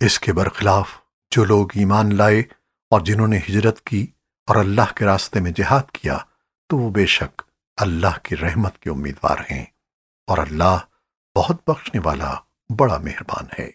اس کے برخلاف جو لوگ ایمان لائے اور جنہوں نے ہجرت کی اور اللہ کے راستے میں جہاد کیا، تو وہ بے شک اللہ کی رحمت کے امیدوار ہیں اور اللہ بہت بخشنے والا، بڑا مہربان ہے۔